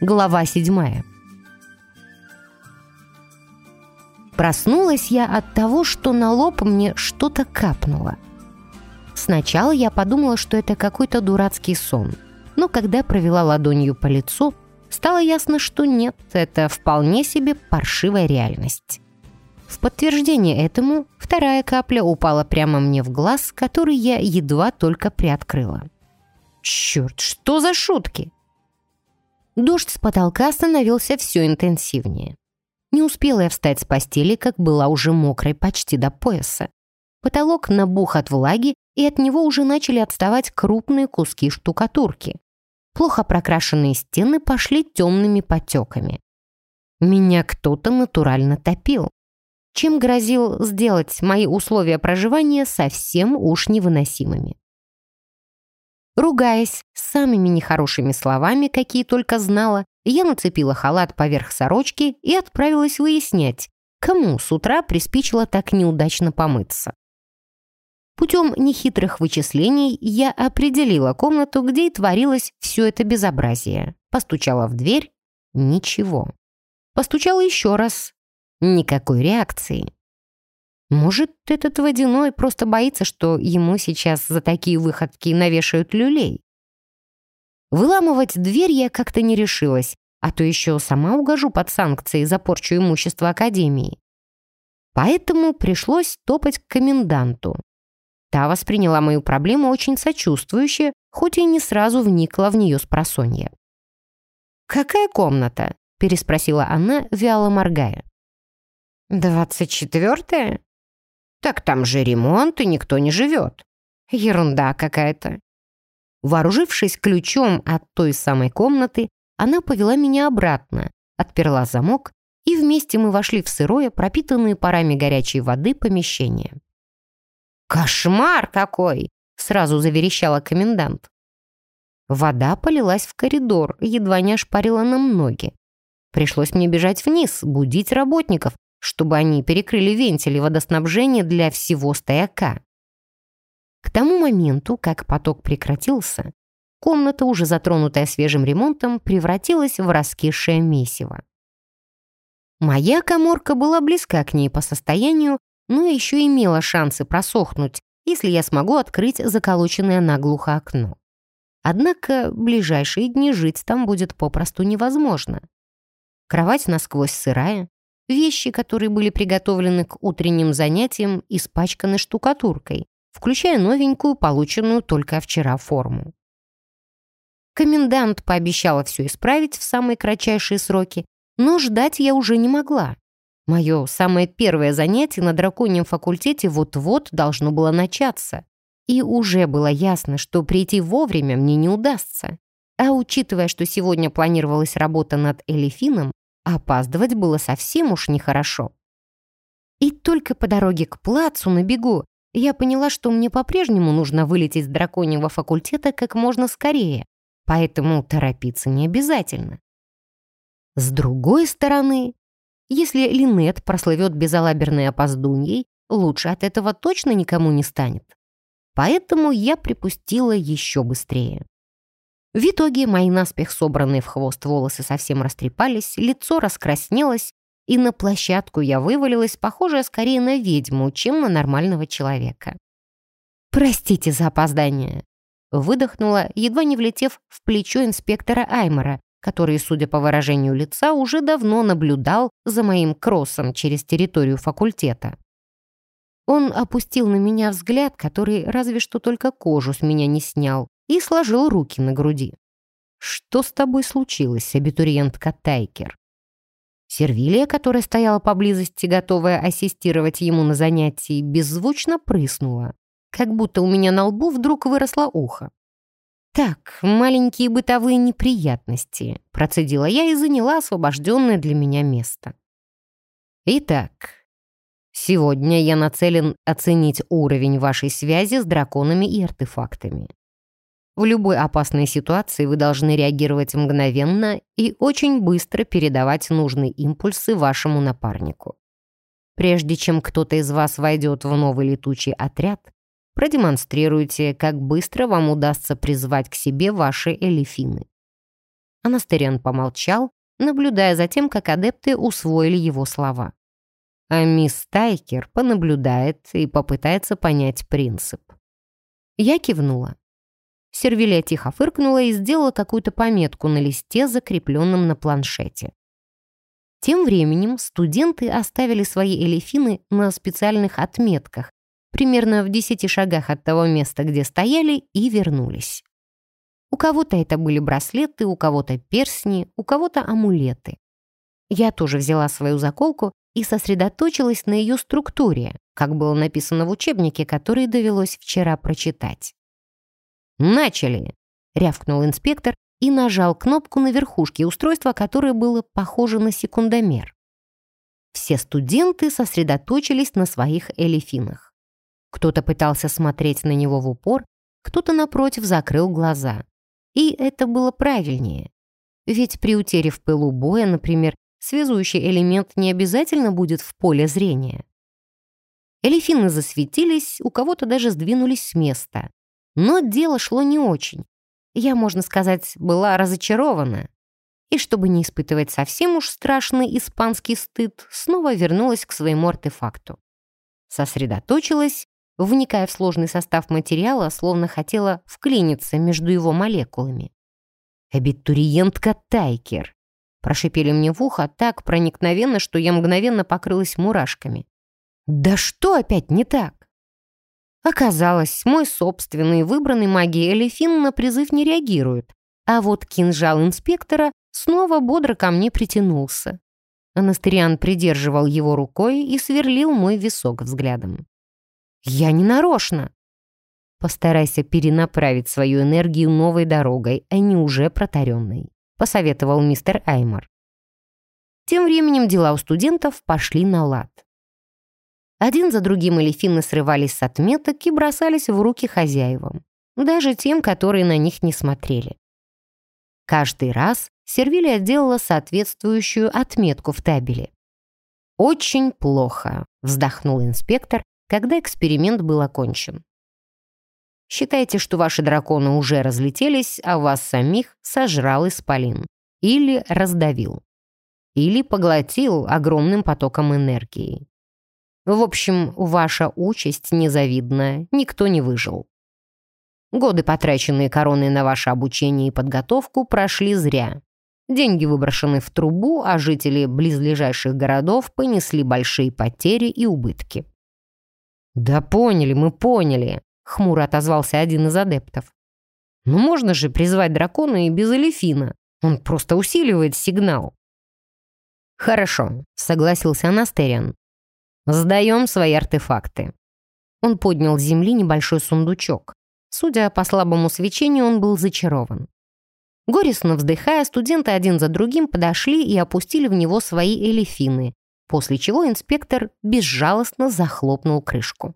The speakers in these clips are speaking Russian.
Глава седьмая. Проснулась я от того, что на лоб мне что-то капнуло. Сначала я подумала, что это какой-то дурацкий сон, но когда провела ладонью по лицу, стало ясно, что нет, это вполне себе паршивая реальность. В подтверждение этому вторая капля упала прямо мне в глаз, который я едва только приоткрыла. Черт, что за шутки? Дождь с потолка становился все интенсивнее. Не успела я встать с постели, как была уже мокрой почти до пояса. Потолок набух от влаги, и от него уже начали отставать крупные куски штукатурки. Плохо прокрашенные стены пошли темными потеками. Меня кто-то натурально топил чем грозил сделать мои условия проживания совсем уж невыносимыми. Ругаясь самыми нехорошими словами, какие только знала, я нацепила халат поверх сорочки и отправилась выяснять, кому с утра приспичило так неудачно помыться. Путем нехитрых вычислений я определила комнату, где и творилось все это безобразие. Постучала в дверь — ничего. Постучала еще раз Никакой реакции. Может, этот водяной просто боится, что ему сейчас за такие выходки навешают люлей? Выламывать дверь я как-то не решилась, а то еще сама угожу под санкции за порчу имущества Академии. Поэтому пришлось топать к коменданту. Та восприняла мою проблему очень сочувствующе, хоть и не сразу вникла в нее с просонья. «Какая комната?» — переспросила она, вяло моргая. «Двадцать четвертое? Так там же ремонт, и никто не живет. Ерунда какая-то». Вооружившись ключом от той самой комнаты, она повела меня обратно, отперла замок, и вместе мы вошли в сырое, пропитанное парами горячей воды помещение. «Кошмар какой!» — сразу заверещала комендант. Вода полилась в коридор, едва не ошпарила нам ноги. Пришлось мне бежать вниз, будить работников, чтобы они перекрыли вентили водоснабжения для всего стояка. К тому моменту, как поток прекратился, комната, уже затронутая свежим ремонтом, превратилась в раскисшее месиво. Моя коморка была близка к ней по состоянию, но еще имела шансы просохнуть, если я смогу открыть заколоченное наглухо окно. Однако ближайшие дни жить там будет попросту невозможно. Кровать насквозь сырая, Вещи, которые были приготовлены к утренним занятиям, испачканы штукатуркой, включая новенькую, полученную только вчера форму. Комендант пообещала все исправить в самые кратчайшие сроки, но ждать я уже не могла. Мое самое первое занятие на драконьем факультете вот-вот должно было начаться. И уже было ясно, что прийти вовремя мне не удастся. А учитывая, что сегодня планировалась работа над Элефином, опаздывать было совсем уж нехорошо. И только по дороге к плацу на бегу я поняла, что мне по-прежнему нужно вылететь с драконьего факультета как можно скорее, поэтому торопиться не обязательно. С другой стороны, если Линет прослывет безалаберной опоздуньей, лучше от этого точно никому не станет. Поэтому я припустила еще быстрее. В итоге мои наспех собранные в хвост волосы совсем растрепались, лицо раскраснелось, и на площадку я вывалилась, похожая скорее на ведьму, чем на нормального человека. «Простите за опоздание», — выдохнула, едва не влетев в плечо инспектора Аймора, который, судя по выражению лица, уже давно наблюдал за моим кроссом через территорию факультета. Он опустил на меня взгляд, который разве что только кожу с меня не снял, и сложил руки на груди. «Что с тобой случилось, абитуриентка Тайкер?» Сервилия, которая стояла поблизости, готовая ассистировать ему на занятии, беззвучно прыснула, как будто у меня на лбу вдруг выросло ухо. «Так, маленькие бытовые неприятности», — процедила я и заняла освобожденное для меня место. «Итак, сегодня я нацелен оценить уровень вашей связи с драконами и артефактами. В любой опасной ситуации вы должны реагировать мгновенно и очень быстро передавать нужные импульсы вашему напарнику. Прежде чем кто-то из вас войдет в новый летучий отряд, продемонстрируйте, как быстро вам удастся призвать к себе ваши элефины. Анастериан помолчал, наблюдая за тем, как адепты усвоили его слова. А мисс Тайкер понаблюдает и попытается понять принцип. Я кивнула. Сервилия тихо фыркнула и сделала какую-то пометку на листе, закрепленном на планшете. Тем временем студенты оставили свои элефины на специальных отметках, примерно в десяти шагах от того места, где стояли, и вернулись. У кого-то это были браслеты, у кого-то персни, у кого-то амулеты. Я тоже взяла свою заколку и сосредоточилась на ее структуре, как было написано в учебнике, который довелось вчера прочитать. «Начали!» — рявкнул инспектор и нажал кнопку на верхушке устройства, которое было похоже на секундомер. Все студенты сосредоточились на своих элефинах. Кто-то пытался смотреть на него в упор, кто-то, напротив, закрыл глаза. И это было правильнее. Ведь при утере в пылу боя, например, связующий элемент не обязательно будет в поле зрения. Элефины засветились, у кого-то даже сдвинулись с места. Но дело шло не очень. Я, можно сказать, была разочарована. И чтобы не испытывать совсем уж страшный испанский стыд, снова вернулась к своему артефакту. Сосредоточилась, вникая в сложный состав материала, словно хотела вклиниться между его молекулами. «Абитуриентка Тайкер», Прошипели мне в ухо так проникновенно, что я мгновенно покрылась мурашками. «Да что опять не так?» Оказалось, мой собственный выбранный магией Элефин на призыв не реагирует, а вот кинжал инспектора снова бодро ко мне притянулся. Анастериан придерживал его рукой и сверлил мой висок взглядом. «Я не нарочно!» Постарайся перенаправить свою энергию новой дорогой, а не уже протаренной посоветовал мистер Аймор. Тем временем дела у студентов пошли на лад. Один за другим элефины срывались с отметок и бросались в руки хозяевам, даже тем, которые на них не смотрели. Каждый раз Сервилия делала соответствующую отметку в табеле. «Очень плохо», — вздохнул инспектор, когда эксперимент был окончен. Считайте, что ваши драконы уже разлетелись, а вас самих сожрал исполин. Или раздавил. Или поглотил огромным потоком энергии. В общем, ваша участь незавидная, никто не выжил. Годы, потраченные короной на ваше обучение и подготовку, прошли зря. Деньги выброшены в трубу, а жители близлежащих городов понесли большие потери и убытки. «Да поняли, мы поняли», хмуро отозвался один из адептов. «Ну можно же призвать дракона и без элефина. Он просто усиливает сигнал». «Хорошо», — согласился Анастериан. «Сдаем свои артефакты». Он поднял с земли небольшой сундучок. Судя по слабому свечению, он был зачарован. Горестно вздыхая, студенты один за другим подошли и опустили в него свои элефины, после чего инспектор безжалостно захлопнул крышку.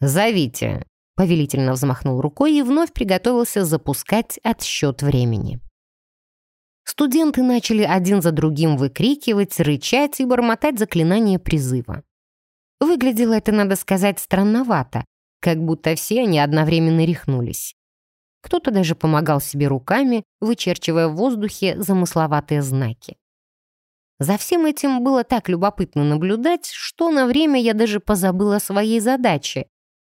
«Зовите!» — повелительно взмахнул рукой и вновь приготовился запускать отсчет времени. Студенты начали один за другим выкрикивать, рычать и бормотать заклинания призыва. Выглядело это, надо сказать, странновато, как будто все они одновременно рехнулись. Кто-то даже помогал себе руками, вычерчивая в воздухе замысловатые знаки. За всем этим было так любопытно наблюдать, что на время я даже позабыла о своей задаче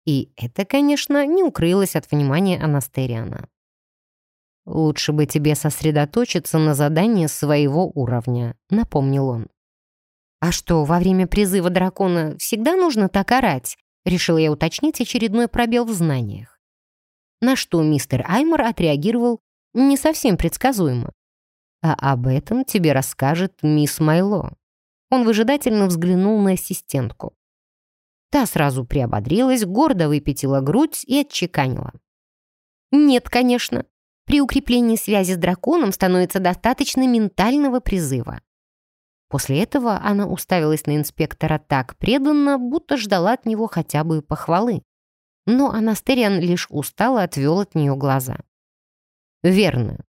и это, конечно, не укрылось от внимания Анастериана. «Лучше бы тебе сосредоточиться на задании своего уровня», — напомнил он. «А что, во время призыва дракона всегда нужно так орать?» — решила я уточнить очередной пробел в знаниях. На что мистер Аймор отреагировал не совсем предсказуемо. «А об этом тебе расскажет мисс Майло». Он выжидательно взглянул на ассистентку. Та сразу приободрилась, гордо выпятила грудь и отчеканила. «Нет, конечно. При укреплении связи с драконом становится достаточно ментального призыва». После этого она уставилась на инспектора так преданно, будто ждала от него хотя бы похвалы. Но Анастериан лишь устало отвел от нее глаза. «Верно.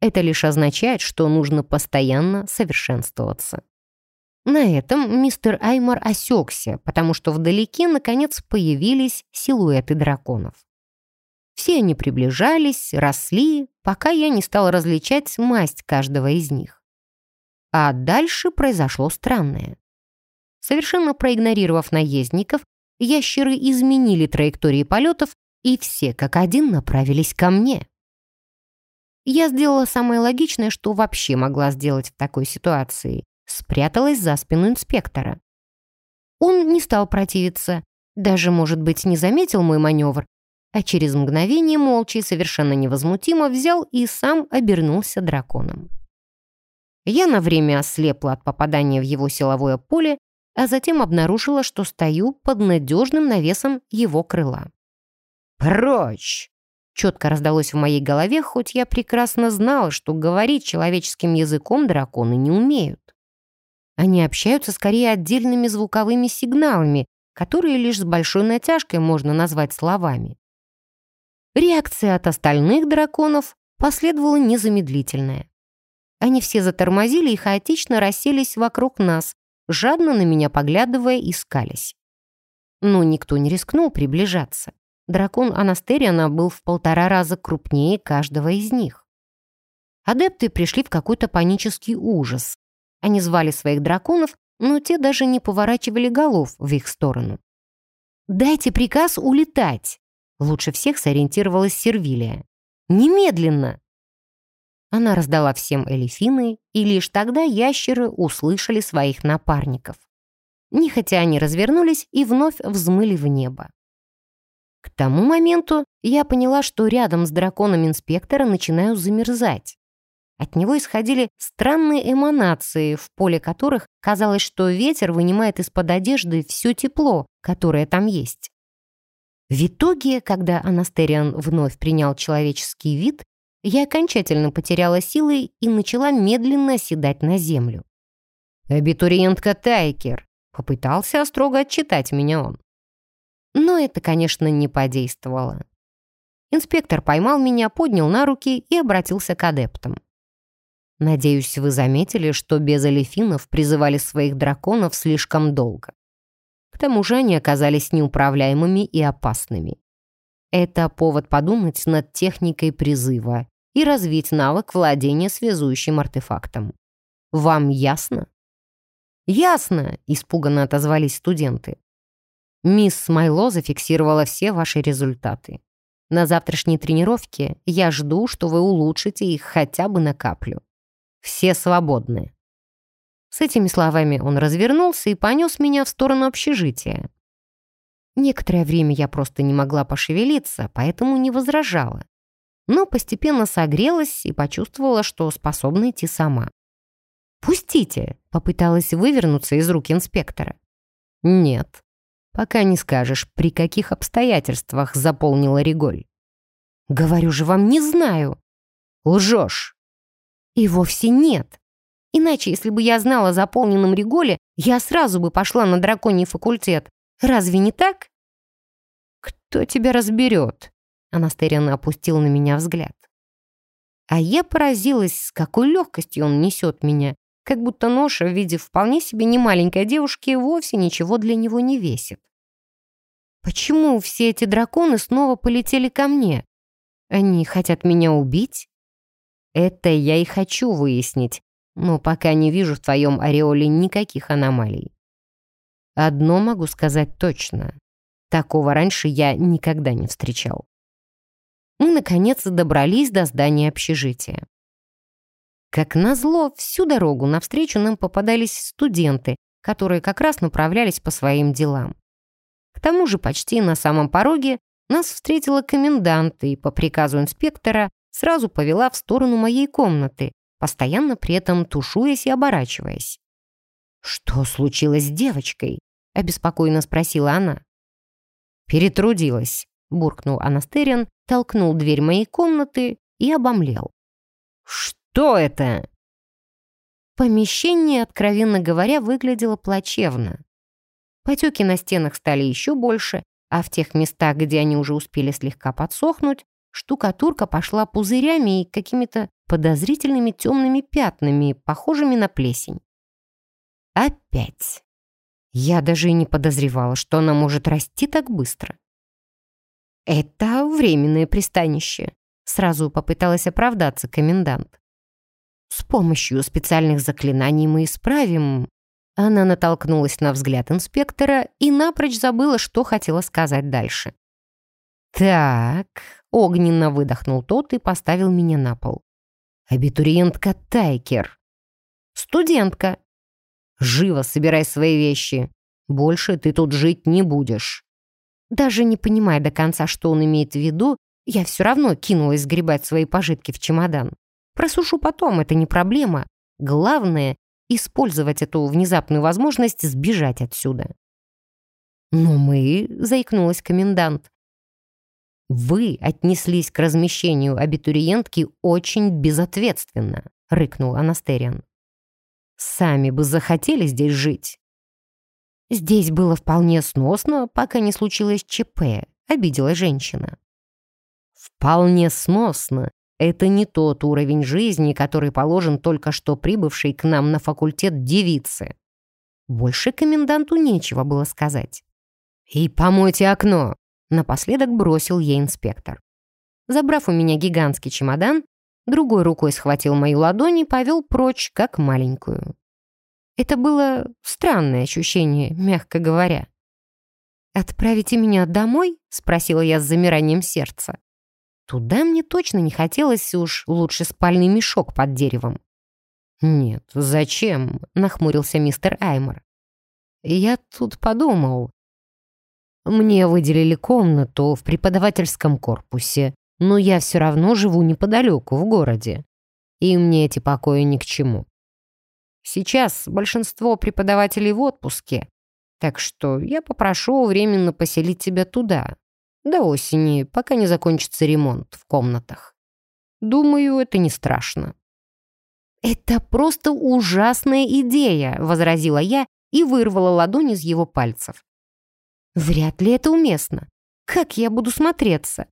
Это лишь означает, что нужно постоянно совершенствоваться». На этом мистер Аймар осекся, потому что вдалеке, наконец, появились силуэты драконов. Все они приближались, росли, пока я не стал различать масть каждого из них. А дальше произошло странное. Совершенно проигнорировав наездников, ящеры изменили траектории полетов, и все как один направились ко мне. Я сделала самое логичное, что вообще могла сделать в такой ситуации. Спряталась за спину инспектора. Он не стал противиться, даже, может быть, не заметил мой маневр, а через мгновение молча и совершенно невозмутимо взял и сам обернулся драконом. Я на время ослепла от попадания в его силовое поле, а затем обнаружила, что стою под надежным навесом его крыла. «Прочь!» Четко раздалось в моей голове, хоть я прекрасно знала, что говорить человеческим языком драконы не умеют. Они общаются скорее отдельными звуковыми сигналами, которые лишь с большой натяжкой можно назвать словами. Реакция от остальных драконов последовала незамедлительная. Они все затормозили и хаотично расселись вокруг нас, жадно на меня поглядывая, искались. Но никто не рискнул приближаться. Дракон Анастериана был в полтора раза крупнее каждого из них. Адепты пришли в какой-то панический ужас. Они звали своих драконов, но те даже не поворачивали голов в их сторону. «Дайте приказ улетать!» Лучше всех сориентировалась Сервилия. «Немедленно!» Она раздала всем элефины, и лишь тогда ящеры услышали своих напарников. Нехотя они развернулись и вновь взмыли в небо. К тому моменту я поняла, что рядом с драконом инспектора начинаю замерзать. От него исходили странные эманации, в поле которых казалось, что ветер вынимает из-под одежды все тепло, которое там есть. В итоге, когда Анастериан вновь принял человеческий вид, я окончательно потеряла силы и начала медленно оседать на землю. «Абитуриентка Тайкер!» — попытался строго отчитать меня он. Но это, конечно, не подействовало. Инспектор поймал меня, поднял на руки и обратился к адептам. «Надеюсь, вы заметили, что без алифинов призывали своих драконов слишком долго. К тому же они оказались неуправляемыми и опасными. Это повод подумать над техникой призыва и развить навык владения связующим артефактом. Вам ясно? «Ясно!» — испуганно отозвались студенты. Мисс Смайло зафиксировала все ваши результаты. На завтрашней тренировке я жду, что вы улучшите их хотя бы на каплю. Все свободны. С этими словами он развернулся и понес меня в сторону общежития. Некоторое время я просто не могла пошевелиться, поэтому не возражала. Но постепенно согрелась и почувствовала, что способна идти сама. «Пустите!» — попыталась вывернуться из рук инспектора. «Нет, пока не скажешь, при каких обстоятельствах заполнила Реголь». «Говорю же вам, не знаю». «Лжешь». «И вовсе нет. Иначе, если бы я знала о заполненном Реголе, я сразу бы пошла на драконий факультет. Разве не так? «Кто тебя разберет?» Анастериан опустил на меня взгляд. А я поразилась, с какой легкостью он несет меня, как будто ноша в виде вполне себе немаленькой девушки вовсе ничего для него не весит. Почему все эти драконы снова полетели ко мне? Они хотят меня убить? Это я и хочу выяснить, но пока не вижу в твоем ореоле никаких аномалий. Одно могу сказать точно. Такого раньше я никогда не встречал. Мы, наконец, добрались до здания общежития. Как назло, всю дорогу навстречу нам попадались студенты, которые как раз направлялись по своим делам. К тому же почти на самом пороге нас встретила комендант и по приказу инспектора сразу повела в сторону моей комнаты, постоянно при этом тушуясь и оборачиваясь. «Что случилось с девочкой?» — обеспокоенно спросила она. «Перетрудилась», — буркнул Анастериан, толкнул дверь моей комнаты и обомлел. «Что это?» Помещение, откровенно говоря, выглядело плачевно. Потеки на стенах стали еще больше, а в тех местах, где они уже успели слегка подсохнуть, штукатурка пошла пузырями и какими-то подозрительными темными пятнами, похожими на плесень. Опять. Я даже и не подозревала, что она может расти так быстро. Это временное пристанище. Сразу попыталась оправдаться комендант. С помощью специальных заклинаний мы исправим. Она натолкнулась на взгляд инспектора и напрочь забыла, что хотела сказать дальше. «Так», — огненно выдохнул тот и поставил меня на пол. «Абитуриентка Тайкер». «Студентка». «Живо собирай свои вещи. Больше ты тут жить не будешь». Даже не понимая до конца, что он имеет в виду, я все равно кинулась сгребать свои пожитки в чемодан. Просушу потом, это не проблема. Главное — использовать эту внезапную возможность сбежать отсюда. «Но мы», — заикнулась комендант, «Вы отнеслись к размещению абитуриентки очень безответственно», — рыкнул Анастериан. «Сами бы захотели здесь жить». «Здесь было вполне сносно, пока не случилось ЧП», — обидела женщина. «Вполне сносно это не тот уровень жизни, который положен только что прибывшей к нам на факультет девице». Больше коменданту нечего было сказать. «И помойте окно!» Напоследок бросил ей инспектор. Забрав у меня гигантский чемодан, другой рукой схватил мою ладонь и повел прочь, как маленькую. Это было странное ощущение, мягко говоря. «Отправите меня домой?» — спросила я с замиранием сердца. Туда мне точно не хотелось уж лучше спальный мешок под деревом. «Нет, зачем?» — нахмурился мистер Аймор. «Я тут подумал. Мне выделили комнату в преподавательском корпусе, но я все равно живу неподалеку, в городе. И мне эти покои ни к чему. Сейчас большинство преподавателей в отпуске, так что я попрошу временно поселить тебя туда, до осени, пока не закончится ремонт в комнатах. Думаю, это не страшно». «Это просто ужасная идея», — возразила я и вырвала ладонь из его пальцев. «Вряд ли это уместно. Как я буду смотреться?»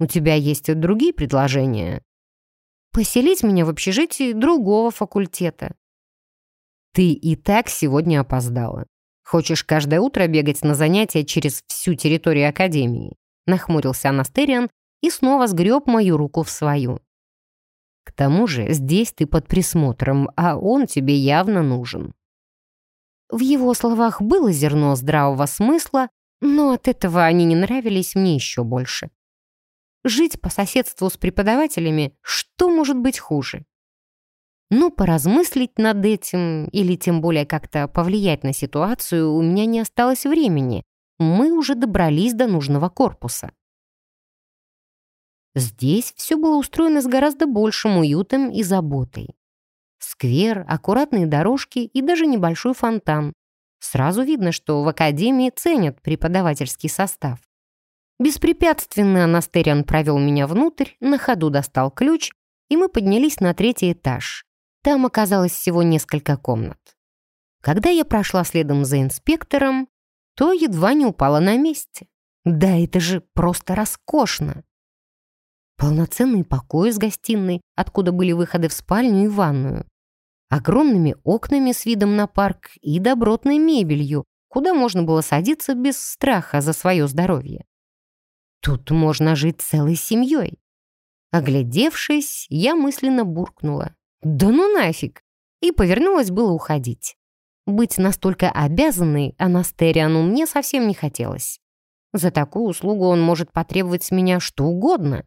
«У тебя есть другие предложения?» «Поселить меня в общежитии другого факультета». «Ты и так сегодня опоздала. Хочешь каждое утро бегать на занятия через всю территорию Академии?» Нахмурился Анастериан и снова сгреб мою руку в свою. «К тому же здесь ты под присмотром, а он тебе явно нужен». В его словах было зерно здравого смысла, но от этого они не нравились мне еще больше. Жить по соседству с преподавателями, что может быть хуже? Ну, поразмыслить над этим или тем более как-то повлиять на ситуацию у меня не осталось времени. Мы уже добрались до нужного корпуса. Здесь все было устроено с гораздо большим уютом и заботой. Сквер, аккуратные дорожки и даже небольшой фонтан. Сразу видно, что в академии ценят преподавательский состав. Беспрепятственно Анастериан провел меня внутрь, на ходу достал ключ, и мы поднялись на третий этаж. Там оказалось всего несколько комнат. Когда я прошла следом за инспектором, то едва не упала на месте. Да это же просто роскошно! Полноценный покой с гостиной, откуда были выходы в спальню и ванную. Огромными окнами с видом на парк и добротной мебелью, куда можно было садиться без страха за свое здоровье. Тут можно жить целой семьей. Оглядевшись, я мысленно буркнула. «Да ну нафиг!» И повернулась было уходить. Быть настолько обязанной Анастериану мне совсем не хотелось. За такую услугу он может потребовать с меня что угодно.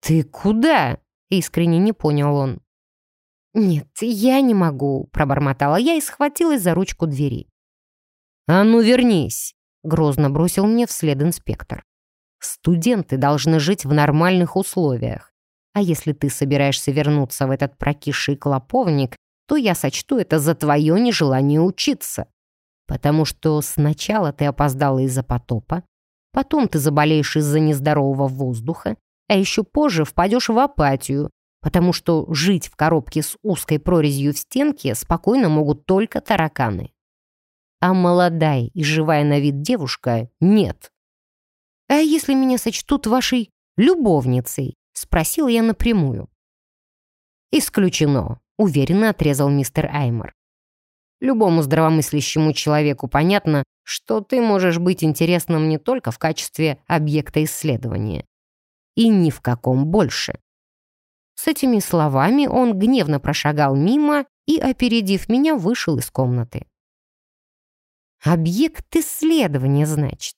«Ты куда?» — искренне не понял он. «Нет, я не могу», — пробормотала я и схватилась за ручку двери. «А ну вернись!» — грозно бросил мне вслед инспектор. «Студенты должны жить в нормальных условиях. А если ты собираешься вернуться в этот прокисший клоповник, то я сочту это за твое нежелание учиться. Потому что сначала ты опоздала из-за потопа, потом ты заболеешь из-за нездорового воздуха, а еще позже впадешь в апатию, потому что жить в коробке с узкой прорезью в стенке спокойно могут только тараканы. А молодая и живая на вид девушка — нет. «А если меня сочтут вашей любовницей?» — спросил я напрямую. «Исключено», — уверенно отрезал мистер Аймор. Любому здравомыслящему человеку понятно, что ты можешь быть интересным не только в качестве объекта исследования. И ни в каком больше. С этими словами он гневно прошагал мимо и, опередив меня, вышел из комнаты. Объект исследования, значит.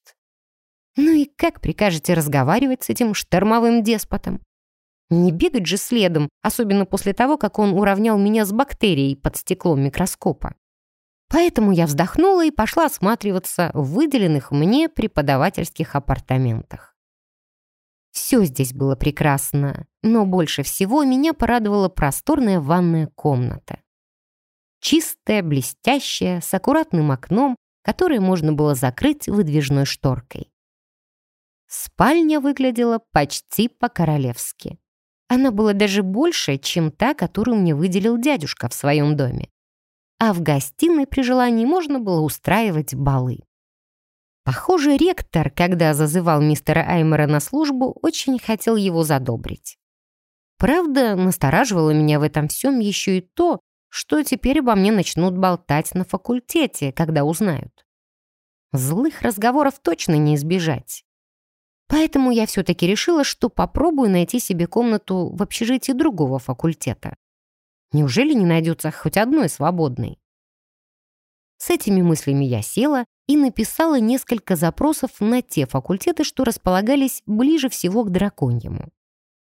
Ну и как прикажете разговаривать с этим штормовым деспотом? Не бегать же следом, особенно после того, как он уравнял меня с бактерией под стеклом микроскопа. Поэтому я вздохнула и пошла осматриваться в выделенных мне преподавательских апартаментах. Все здесь было прекрасно, но больше всего меня порадовала просторная ванная комната. Чистая, блестящая, с аккуратным окном, которое можно было закрыть выдвижной шторкой. Спальня выглядела почти по-королевски. Она была даже больше, чем та, которую мне выделил дядюшка в своем доме. А в гостиной при желании можно было устраивать балы. Похоже, ректор, когда зазывал мистера Аймера на службу, очень хотел его задобрить. Правда, настораживало меня в этом всем еще и то, что теперь обо мне начнут болтать на факультете, когда узнают. Злых разговоров точно не избежать. Поэтому я все-таки решила, что попробую найти себе комнату в общежитии другого факультета. Неужели не найдется хоть одной свободной? С этими мыслями я села и написала несколько запросов на те факультеты, что располагались ближе всего к драконьему.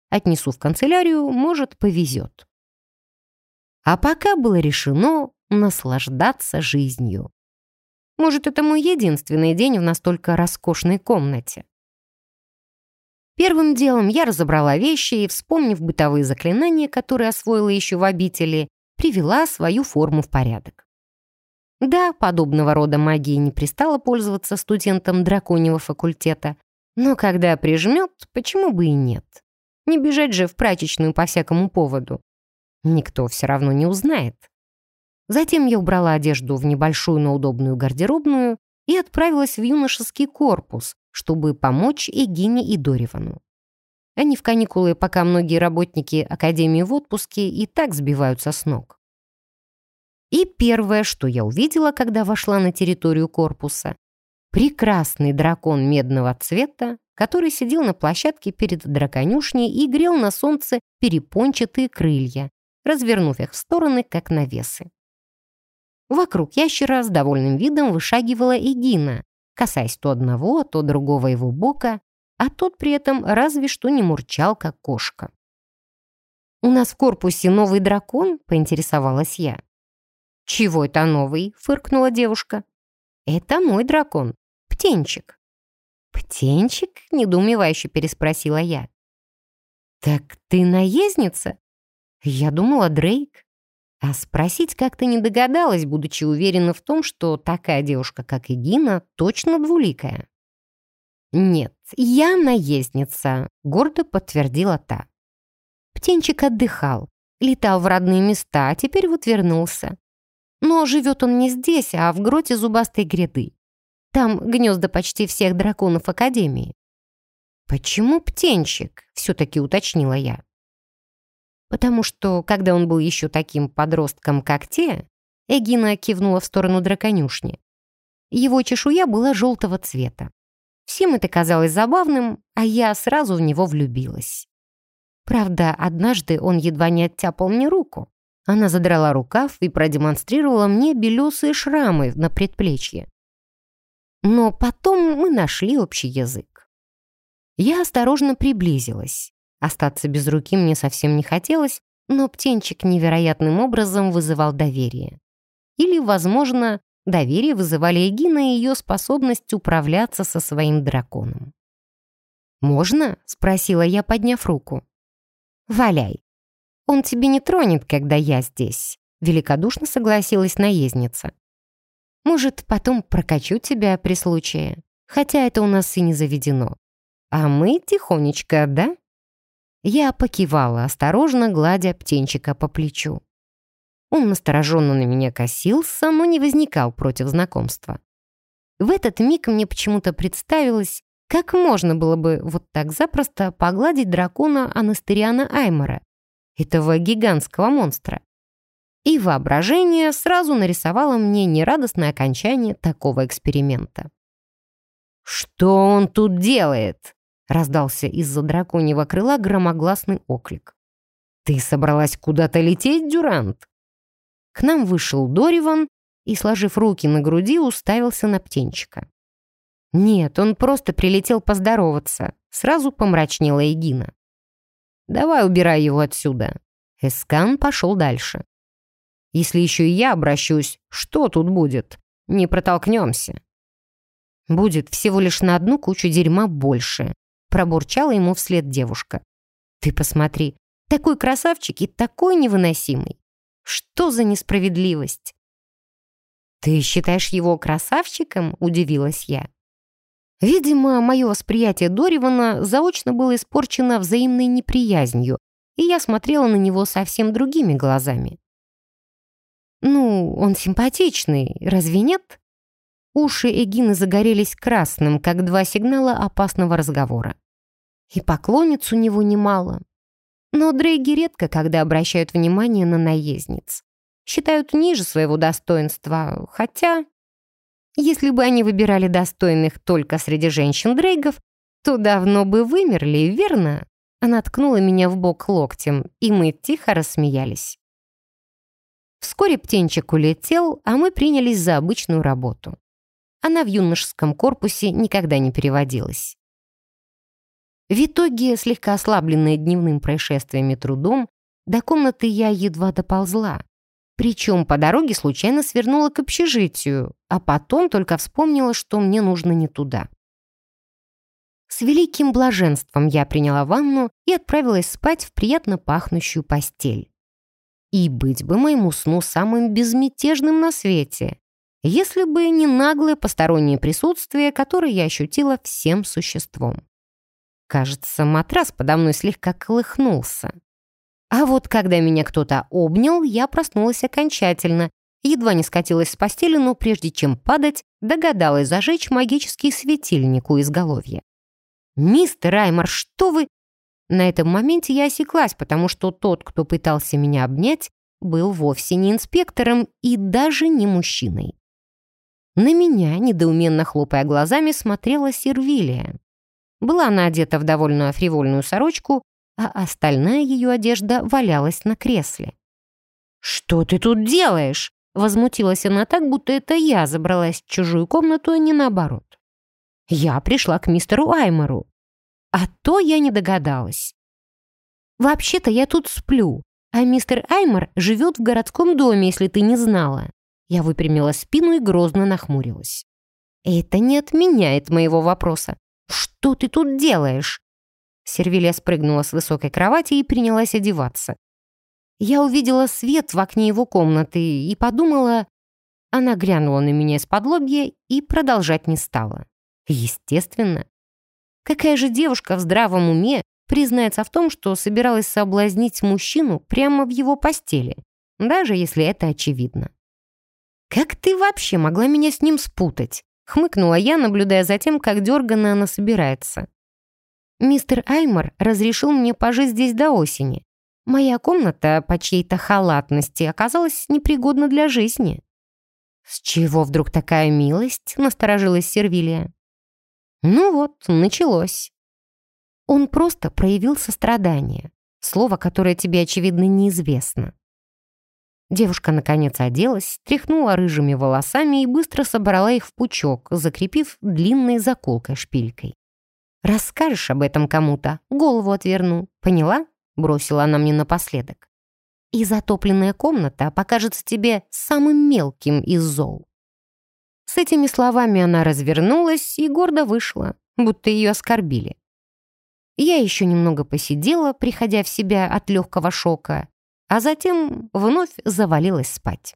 Отнесу в канцелярию, может, повезет. А пока было решено наслаждаться жизнью. Может, это мой единственный день в настолько роскошной комнате. Первым делом я разобрала вещи и, вспомнив бытовые заклинания, которые освоила еще в обители, привела свою форму в порядок. Да, подобного рода магии не пристало пользоваться студентам драконьего факультета, но когда прижмет, почему бы и нет? Не бежать же в прачечную по всякому поводу. Никто все равно не узнает. Затем я убрала одежду в небольшую, но удобную гардеробную и отправилась в юношеский корпус, чтобы помочь Эгине и Доривану. Они в каникулы, пока многие работники Академии в отпуске, и так сбиваются с ног. И первое, что я увидела, когда вошла на территорию корпуса, прекрасный дракон медного цвета, который сидел на площадке перед драконюшней и грел на солнце перепончатые крылья, развернув их в стороны, как навесы. Вокруг ящера с довольным видом вышагивала Эгина, касаясь то одного, то другого его бока, а тот при этом разве что не мурчал, как кошка. «У нас в корпусе новый дракон?» — поинтересовалась я. «Чего это новый?» — фыркнула девушка. «Это мой дракон, Птенчик». «Птенчик?» — недоумевающе переспросила я. «Так ты наездница?» Я думала, Дрейк. А спросить как-то не догадалась, будучи уверена в том, что такая девушка, как Эгина, точно двуликая. «Нет, я наездница», — гордо подтвердила та. Птенчик отдыхал, летал в родные места, а теперь вот вернулся. Но живет он не здесь, а в гроте зубастой гряды. Там гнезда почти всех драконов Академии. «Почему птенчик?» — все-таки уточнила я потому что, когда он был еще таким подростком, как те, Эгина кивнула в сторону драконюшни. Его чешуя была желтого цвета. Всем это казалось забавным, а я сразу в него влюбилась. Правда, однажды он едва не оттяпал мне руку. Она задрала рукав и продемонстрировала мне белесые шрамы на предплечье. Но потом мы нашли общий язык. Я осторожно приблизилась. Остаться без руки мне совсем не хотелось, но птенчик невероятным образом вызывал доверие. Или, возможно, доверие вызывали Эгина и ее способность управляться со своим драконом. «Можно?» — спросила я, подняв руку. «Валяй. Он тебе не тронет, когда я здесь», — великодушно согласилась наездница. «Может, потом прокачу тебя при случае, хотя это у нас и не заведено. А мы тихонечко, да?» Я покивала, осторожно гладя птенчика по плечу. Он настороженно на меня косился, но не возникал против знакомства. В этот миг мне почему-то представилось, как можно было бы вот так запросто погладить дракона Анастериана Аймора, этого гигантского монстра. И воображение сразу нарисовало мне нерадостное окончание такого эксперимента. «Что он тут делает?» — раздался из-за драконьего крыла громогласный оклик. «Ты собралась куда-то лететь, Дюрант?» К нам вышел Дориван и, сложив руки на груди, уставился на птенчика. «Нет, он просто прилетел поздороваться», — сразу помрачнела Эгина. «Давай убирай его отсюда». Эскан пошел дальше. «Если еще и я обращусь, что тут будет? Не протолкнемся». «Будет всего лишь на одну кучу дерьма больше», — пробурчала ему вслед девушка. «Ты посмотри, такой красавчик и такой невыносимый. Что за несправедливость?» «Ты считаешь его красавчиком?» — удивилась я. Видимо, мое восприятие Доривана заочно было испорчено взаимной неприязнью, и я смотрела на него совсем другими глазами. «Ну, он симпатичный, разве нет?» Уши Эгины загорелись красным, как два сигнала опасного разговора. И поклонниц у него немало. Но Дрейги редко когда обращают внимание на наездниц. Считают ниже своего достоинства, хотя... Если бы они выбирали достойных только среди женщин-дрейгов, то давно бы вымерли, верно? Она ткнула меня в бок локтем, и мы тихо рассмеялись. Вскоре птенчик улетел, а мы принялись за обычную работу. Она в юношеском корпусе никогда не переводилась. В итоге, слегка ослабленная дневным происшествиями трудом, до комнаты я едва доползла. Причем по дороге случайно свернула к общежитию, а потом только вспомнила, что мне нужно не туда. С великим блаженством я приняла ванну и отправилась спать в приятно пахнущую постель. И быть бы моему сну самым безмятежным на свете, если бы не наглое постороннее присутствие, которое я ощутила всем существом. Кажется, матрас подо мной слегка колыхнулся. А вот когда меня кто-то обнял, я проснулась окончательно. Едва не скатилась с постели, но прежде чем падать, догадалась зажечь магический светильник у изголовья. «Мистер Раймар, что вы...» На этом моменте я осеклась, потому что тот, кто пытался меня обнять, был вовсе не инспектором и даже не мужчиной. На меня, недоуменно хлопая глазами, смотрела Сервилия. Была она одета в довольно фривольную сорочку, а остальная ее одежда валялась на кресле. «Что ты тут делаешь?» Возмутилась она так, будто это я забралась в чужую комнату, а не наоборот. Я пришла к мистеру Аймору. А то я не догадалась. Вообще-то я тут сплю, а мистер Аймор живет в городском доме, если ты не знала. Я выпрямила спину и грозно нахмурилась. Это не отменяет моего вопроса. Что ты тут делаешь? Сервилия спрыгнула с высокой кровати и принялась одеваться. Я увидела свет в окне его комнаты и подумала... Она глянула на меня из-под лобья и продолжать не стала. Естественно. Какая же девушка в здравом уме признается в том, что собиралась соблазнить мужчину прямо в его постели, даже если это очевидно? «Как ты вообще могла меня с ним спутать?» — хмыкнула я, наблюдая за тем, как дергано она собирается. Мистер Аймор разрешил мне пожить здесь до осени. Моя комната по чьей-то халатности оказалась непригодна для жизни. «С чего вдруг такая милость?» — насторожилась Сервилия. «Ну вот, началось». Он просто проявил сострадание. Слово, которое тебе, очевидно, неизвестно. Девушка, наконец, оделась, тряхнула рыжими волосами и быстро собрала их в пучок, закрепив длинной заколкой-шпилькой. Расскажешь об этом кому-то, голову отверну. Поняла?» — бросила она мне напоследок. «И затопленная комната покажется тебе самым мелким из зол». С этими словами она развернулась и гордо вышла, будто ее оскорбили. Я еще немного посидела, приходя в себя от легкого шока, а затем вновь завалилась спать.